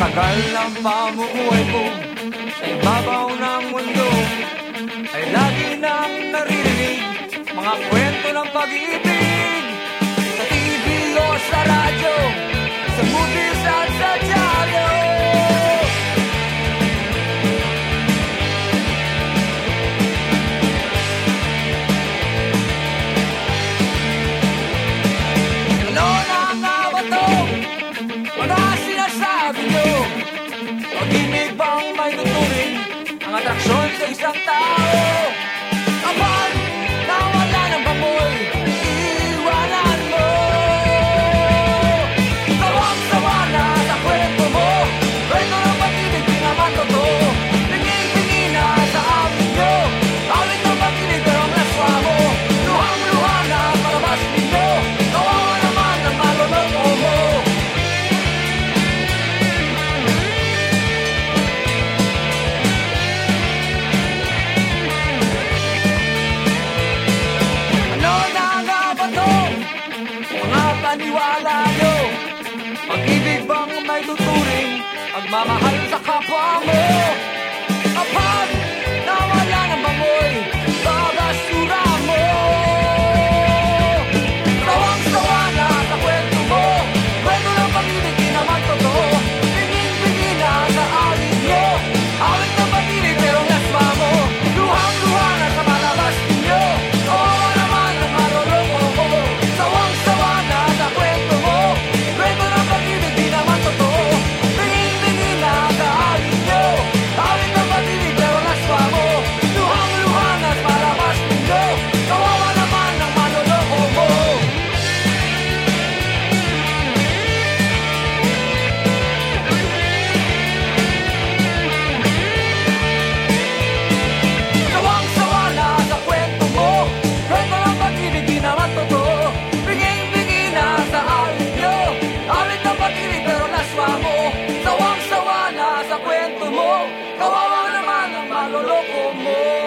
tagal ng pamumuhay ko Sa ibabaw ng mundo. Ay lagi nang naririnig Mga kwento ng pag-ibig Sa TV o sa radyo tuturing Ang atraksyon sa isang tao paniwala nyo Pag-ibig bang may tuturing Pagmamahal sa kapwa mo? Kapag more.